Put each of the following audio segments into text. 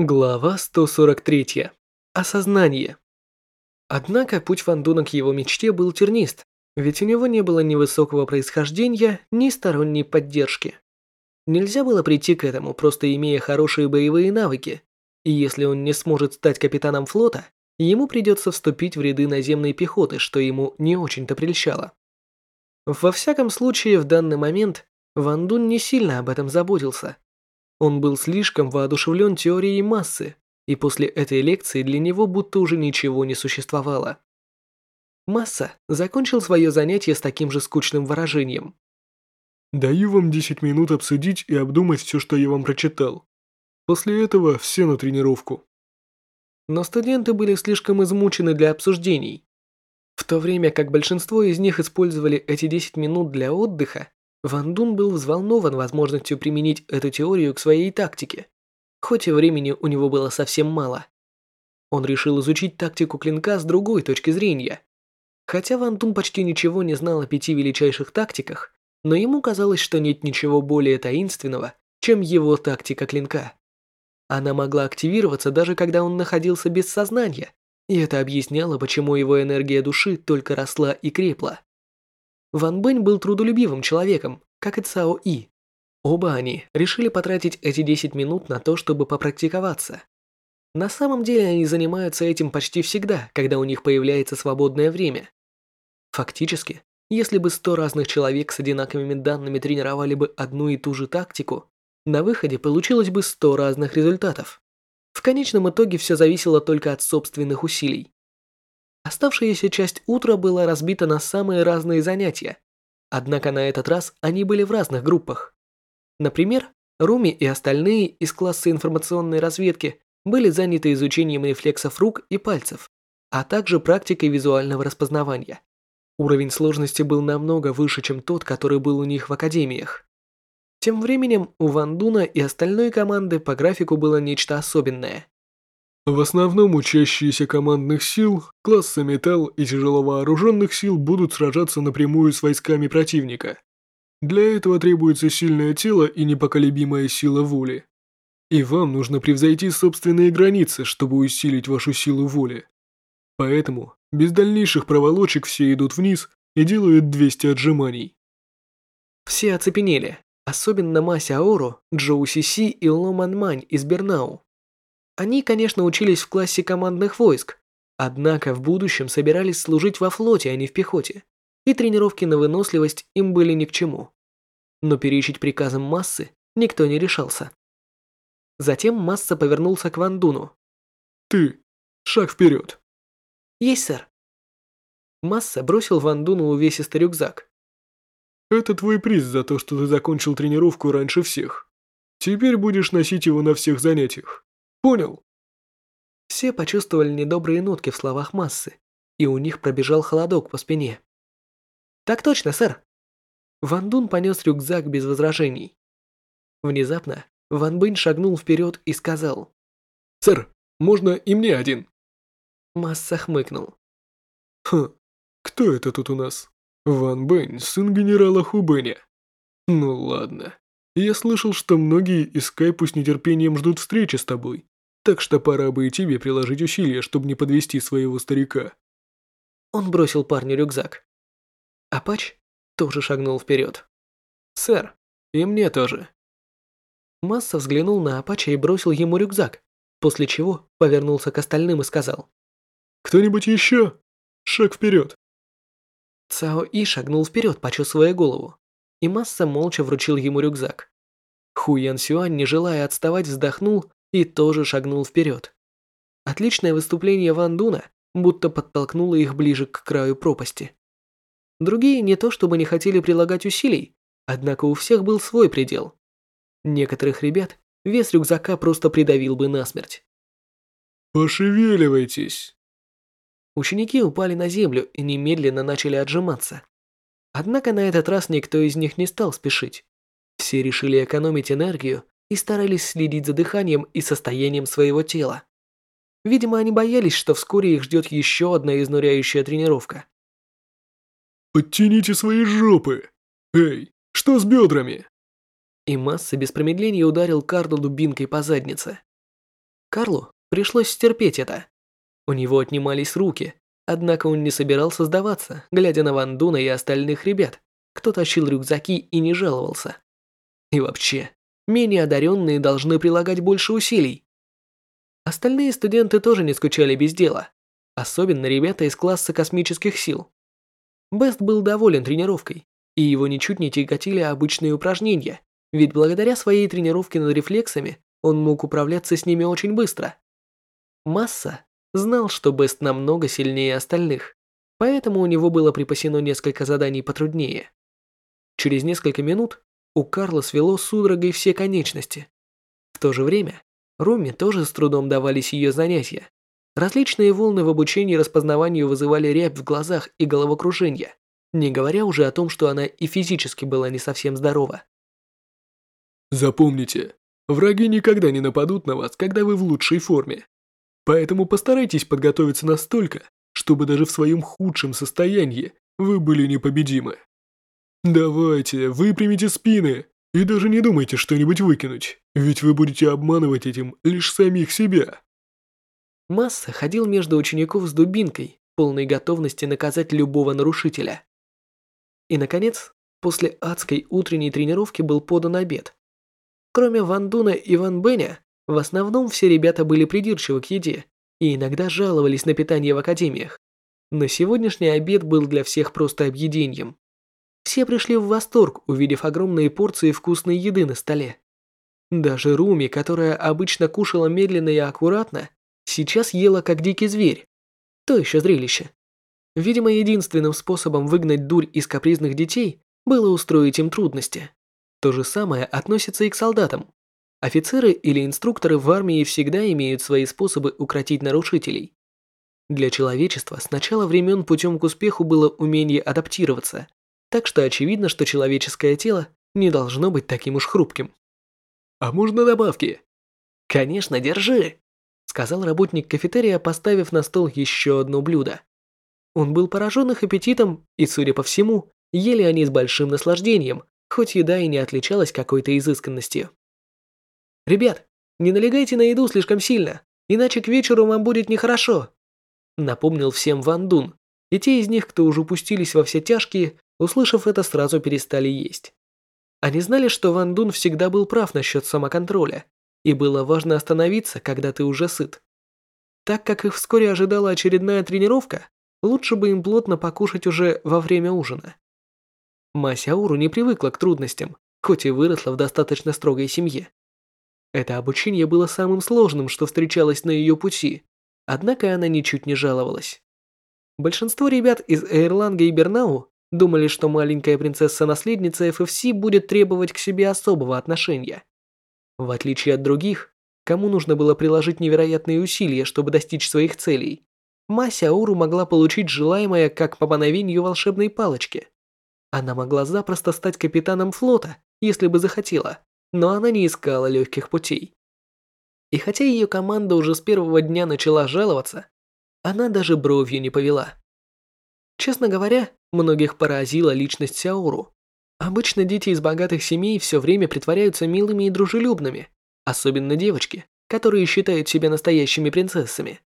Глава 143. Осознание. Однако путь Ван Дуна к его мечте был тернист, ведь у него не было ни высокого происхождения, ни сторонней поддержки. Нельзя было прийти к этому, просто имея хорошие боевые навыки, и если он не сможет стать капитаном флота, ему придется вступить в ряды наземной пехоты, что ему не очень-то прельщало. Во всяком случае, в данный момент Ван Дун не сильно об этом заботился – он был слишком воодушевлен теорией массы, и после этой лекции для него будто уже ничего не существовало. Масса закончил свое занятие с таким же скучным выражением. «Даю вам 10 минут обсудить и обдумать все, что я вам прочитал. После этого все на тренировку». Но студенты были слишком измучены для обсуждений. В то время как большинство из них использовали эти 10 минут для отдыха, Ван Дун был взволнован возможностью применить эту теорию к своей тактике, хоть и времени у него было совсем мало. Он решил изучить тактику клинка с другой точки зрения. Хотя Ван Дун почти ничего не знал о пяти величайших тактиках, но ему казалось, что нет ничего более таинственного, чем его тактика клинка. Она могла активироваться даже когда он находился без сознания, и это объясняло, почему его энергия души только росла и крепла. Ван Бэнь был трудолюбивым человеком, как и Цао И. Оба они решили потратить эти 10 минут на то, чтобы попрактиковаться. На самом деле они занимаются этим почти всегда, когда у них появляется свободное время. Фактически, если бы 100 разных человек с одинаковыми данными тренировали бы одну и ту же тактику, на выходе получилось бы 100 разных результатов. В конечном итоге все зависело только от собственных усилий. Оставшаяся часть утра была разбита на самые разные занятия. Однако на этот раз они были в разных группах. Например, Руми и остальные из класса информационной разведки были заняты изучением рефлексов рук и пальцев, а также практикой визуального распознавания. Уровень сложности был намного выше, чем тот, который был у них в академиях. Тем временем у Ван Дуна и остальной команды по графику было нечто особенное. В основном учащиеся командных сил, класса металл и тяжеловооруженных сил будут сражаться напрямую с войсками противника. Для этого требуется сильное тело и непоколебимая сила воли. И вам нужно превзойти собственные границы, чтобы усилить вашу силу воли. Поэтому, без дальнейших проволочек все идут вниз и делают 200 отжиманий. Все оцепенели, особенно Мася Аору, Джоу Си Си и Ло Ман Мань из Бернау. Они, конечно, учились в классе командных войск, однако в будущем собирались служить во флоте, а не в пехоте, и тренировки на выносливость им были ни к чему. Но перечить приказам массы никто не решался. Затем масса повернулся к Вандуну. «Ты, шаг вперед!» «Есть, сэр!» Масса бросил Вандуну увесистый рюкзак. «Это твой приз за то, что ты закончил тренировку раньше всех. Теперь будешь носить его на всех занятиях. Понял. Все почувствовали недобрые нотки в словах массы, и у них пробежал холодок по спине. Так точно, сэр. Ван Дун понес рюкзак без возражений. Внезапно Ван Бэнь шагнул вперед и сказал. «Сэр, можно и мне один?» Масса хмыкнул. «Хм, кто это тут у нас? Ван Бэнь, сын генерала Хубэня. Ну ладно. Я слышал, что многие из Скайпу с нетерпением ждут встречи с тобой, так что пора бы и тебе приложить усилия, чтобы не подвести своего старика». Он бросил парню рюкзак. Апач тоже шагнул вперед. «Сэр, и мне тоже». Масса взглянул на Апача и бросил ему рюкзак, после чего повернулся к остальным и сказал. «Кто-нибудь еще? Шаг вперед!» Цао И шагнул вперед, почесывая голову и Масса молча вручил ему рюкзак. Ху Ян Сюань, не желая отставать, вздохнул и тоже шагнул вперед. Отличное выступление Ван Дуна будто подтолкнуло их ближе к краю пропасти. Другие не то чтобы не хотели прилагать усилий, однако у всех был свой предел. Некоторых ребят вес рюкзака просто придавил бы насмерть. «Пошевеливайтесь!» Ученики упали на землю и немедленно начали отжиматься. Однако на этот раз никто из них не стал спешить. Все решили экономить энергию и старались следить за дыханием и состоянием своего тела. Видимо, они боялись, что вскоре их ждет еще одна изнуряющая тренировка. «Подтяните свои жопы! Эй, что с бедрами?» И Масса без промедления ударил Карду дубинкой по заднице. Карлу пришлось стерпеть это. У него отнимались руки, однако он не собирался сдаваться, глядя на Ван Дуна и остальных ребят, кто тащил рюкзаки и не жаловался. И вообще, менее одаренные должны прилагать больше усилий. Остальные студенты тоже не скучали без дела, особенно ребята из класса космических сил. Бест был доволен тренировкой, и его ничуть не тяготили обычные упражнения, ведь благодаря своей тренировке над рефлексами он мог управляться с ними очень быстро. Масса знал, что Бест намного сильнее остальных, поэтому у него было припасено несколько заданий потруднее. Через несколько минут у Карла свело судорогой все конечности. В то же время Роме тоже с трудом давались ее занятия. Различные волны в обучении распознаванию вызывали рябь в глазах и головокружение, не говоря уже о том, что она и физически была не совсем здорова. Запомните, враги никогда не нападут на вас, когда вы в лучшей форме. Поэтому постарайтесь подготовиться настолько, чтобы даже в своем худшем состоянии вы были непобедимы. Давайте, выпрямите спины и даже не думайте что-нибудь выкинуть, ведь вы будете обманывать этим лишь самих себя. Масса ходил между учеников с дубинкой, полной готовности наказать любого нарушителя. И, наконец, после адской утренней тренировки был подан обед. Кроме Ван Дуна и Ван Беня, в основном все ребята были придирчивы к еде и иногда жаловались на питание в академиях. Но сегодняшний обед был для всех просто объедением. Все пришли в восторг, увидев огромные порции вкусной еды на столе. Даже Руми, которая обычно кушала медленно и аккуратно, сейчас ела как дикий зверь. То еще зрелище. Видимо, единственным способом выгнать дурь из капризных детей было устроить им трудности. То же самое относится и к солдатам. Офицеры или инструкторы в армии всегда имеют свои способы укротить нарушителей. Для человечества с начала времен путем к успеху было умение адаптироваться, так что очевидно, что человеческое тело не должно быть таким уж хрупким. «А можно добавки?» «Конечно, держи», — сказал работник кафетерия, поставив на стол еще одно блюдо. Он был поражен их аппетитом, и, судя по всему, ели они с большим наслаждением, хоть еда и не отличалась какой-то изысканностью. «Ребят, не налегайте на еду слишком сильно, иначе к вечеру вам будет нехорошо», напомнил всем Ван Дун, и те из них, кто уже упустились во все тяжкие, услышав это, сразу перестали есть. Они знали, что Ван Дун всегда был прав насчет самоконтроля, и было важно остановиться, когда ты уже сыт. Так как их вскоре ожидала очередная тренировка, лучше бы им плотно покушать уже во время ужина. Масяуру не привыкла к трудностям, хоть и выросла в достаточно строгой семье. Это обучение было самым сложным, что встречалось на ее пути, однако она ничуть не жаловалась. Большинство ребят из Эйрланга и Бернау думали, что маленькая принцесса-наследница FFC будет требовать к себе особого отношения. В отличие от других, кому нужно было приложить невероятные усилия, чтобы достичь своих целей, Мася Ауру могла получить желаемое как по мановению волшебной палочки. Она могла запросто стать капитаном флота, если бы захотела, но она не искала легких путей. И хотя ее команда уже с первого дня начала жаловаться, она даже бровью не повела. Честно говоря, многих поразила личность Сяору. Обычно дети из богатых семей все время притворяются милыми и дружелюбными, особенно девочки, которые считают себя настоящими принцессами.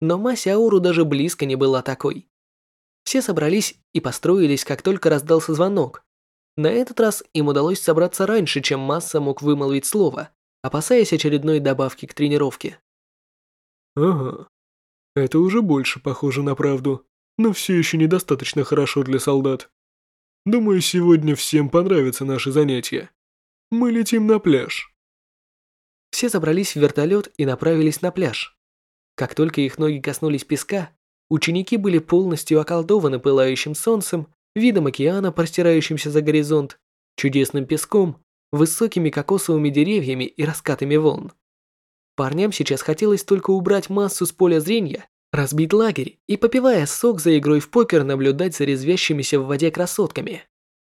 Но Ма Сяору даже близко не была такой. Все собрались и построились, как только раздался звонок. На этот раз им удалось собраться раньше, чем Масса мог вымолвить слово, опасаясь очередной добавки к тренировке. «Ага, это уже больше похоже на правду, но все еще недостаточно хорошо для солдат. Думаю, сегодня всем понравятся наши занятия. Мы летим на пляж». Все забрались в вертолет и направились на пляж. Как только их ноги коснулись песка, Ученики были полностью околдованы пылающим солнцем, видом океана, простирающимся за горизонт, чудесным песком, высокими кокосовыми деревьями и раскатами волн. Парням сейчас хотелось только убрать массу с поля зрения, разбить лагерь и, попивая сок за игрой в покер, наблюдать за резвящимися в воде красотками.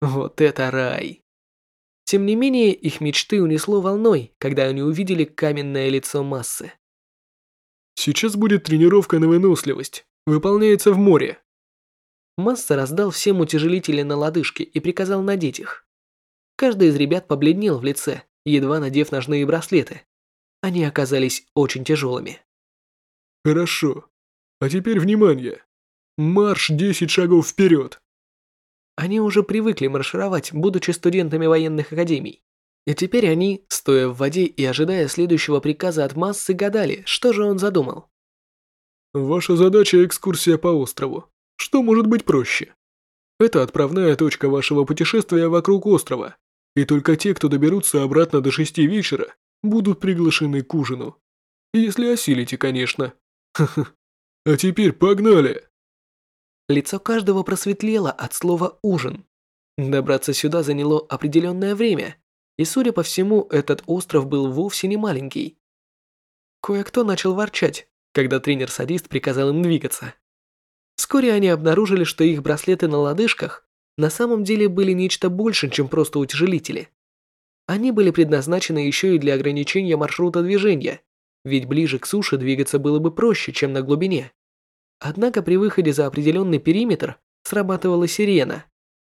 Вот это рай! Тем не менее, их мечты унесло волной, когда они увидели каменное лицо массы. Сейчас будет тренировка на выносливость выполняется в море. Масса раздал всем утяжелители на лодыжки и приказал надеть их. Каждый из ребят побледнел в лице, едва надев ножные браслеты. они оказались очень тяжелыми. Хорошо. А теперь внимание. Марш 10 шагов вперед. Они уже привыкли маршировать, будучи студентами военных академий. И теперь они, стоя в воде и ожидая следующего приказа от массы, гадали, что же он задумал. Ваша задача – экскурсия по острову. Что может быть проще? Это отправная точка вашего путешествия вокруг острова. И только те, кто доберутся обратно до шести вечера, будут приглашены к ужину. Если осилите, конечно. А теперь погнали! Лицо каждого просветлело от слова «ужин». Добраться сюда заняло определенное время, и, судя по всему, этот остров был вовсе не маленький. Кое-кто начал ворчать, когда тренер-садист приказал им двигаться. Вскоре они обнаружили, что их браслеты на лодыжках на самом деле были нечто больше, чем просто утяжелители. Они были предназначены еще и для ограничения маршрута движения, ведь ближе к суше двигаться было бы проще, чем на глубине. Однако при выходе за определенный периметр срабатывала сирена,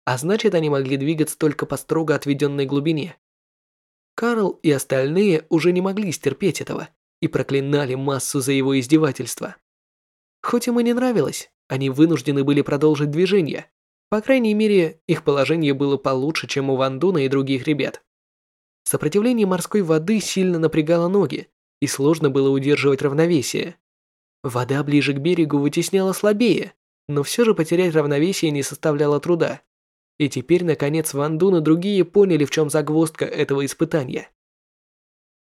а значит они могли двигаться только по строго отведенной глубине. Карл и остальные уже не могли стерпеть этого и проклинали массу за его издевательство. Хоть им и не нравилось, они вынуждены были продолжить движение. По крайней мере, их положение было получше, чем у Вандуна и других ребят. Сопротивление морской воды сильно напрягало ноги, и сложно было удерживать равновесие. Вода ближе к берегу вытесняла слабее, но все же потерять равновесие не составляло труда. И теперь, наконец, Ван Дун и другие поняли, в чем загвоздка этого испытания.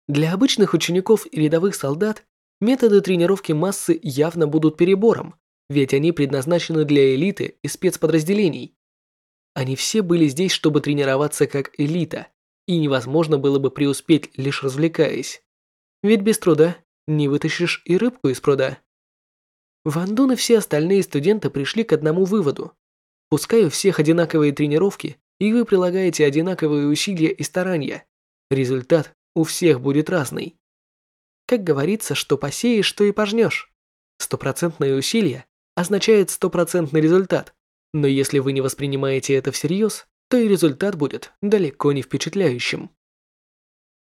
Для обычных учеников и рядовых солдат методы тренировки массы явно будут перебором, ведь они предназначены для элиты и спецподразделений. Они все были здесь, чтобы тренироваться как элита, и невозможно было бы преуспеть, лишь развлекаясь. Ведь без труда не вытащишь и рыбку из пруда. Ван Дун и все остальные студенты пришли к одному выводу. Пускай у всех одинаковые тренировки, и вы прилагаете одинаковые усилия и старания, результат у всех будет разный. Как говорится, что посеешь, то и пожнешь. Стопроцентные усилия означает стопроцентный результат, но если вы не воспринимаете это всерьез, то и результат будет далеко не впечатляющим.